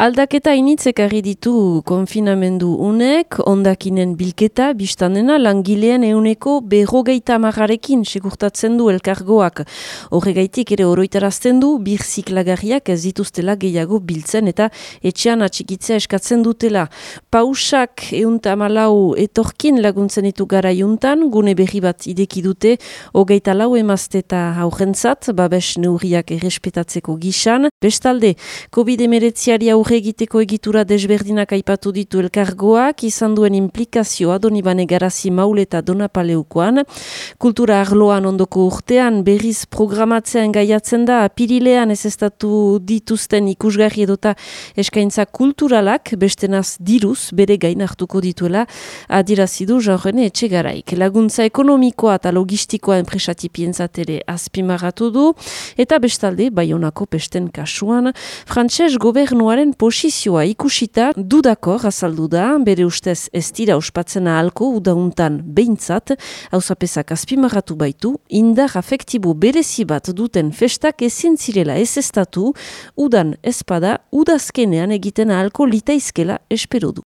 Aldaketa initzek ditu konfinamendu unek, ondakinen bilketa, biztanena langileen euneko berrogeita marrarekin segurtatzen du elkargoak. Horregaitik ere oroitarazten du, bir ziklagarriak ez dituztela gehiago biltzen eta etxean atxikitzea eskatzen dutela. Pausak eunta malau etorkin laguntzen ditu gara juntan, gune berri bat ideki dute, hogeita lau emazte eta haurentzat, babes neurriak errespetatzeko gisan. Bestalde, COVID-19 aurre egiteko egitura desberdinak aipatu ditu elkargoak, izan duen implikazioa donibane garazi maule eta donapaleukoan. Kultura arloan ondoko urtean berriz programatzean gaiatzen da, apirilean ez estatu dituzten ikusgarri edota eskaintza kulturalak, bestenaz diruz, bere gain hartuko dituela, adirazidu jorrene etxe garaik. Laguntza ekonomikoa eta logistikoa enpresatipienzatere azpimarratu du, eta bestalde, baionako pesten kasuan, frantses gobernuaren posizioa ikusita dudakor azaldu da, bere ustez ez dira ospatzen ahalko udauntan behintzat, hau zapezak azpimarratu baitu, indar afektibo berezi bat duten festak ezin zirela ez estatu, udan ezpada, udazkenean egiten ahalko litaizkela espero du.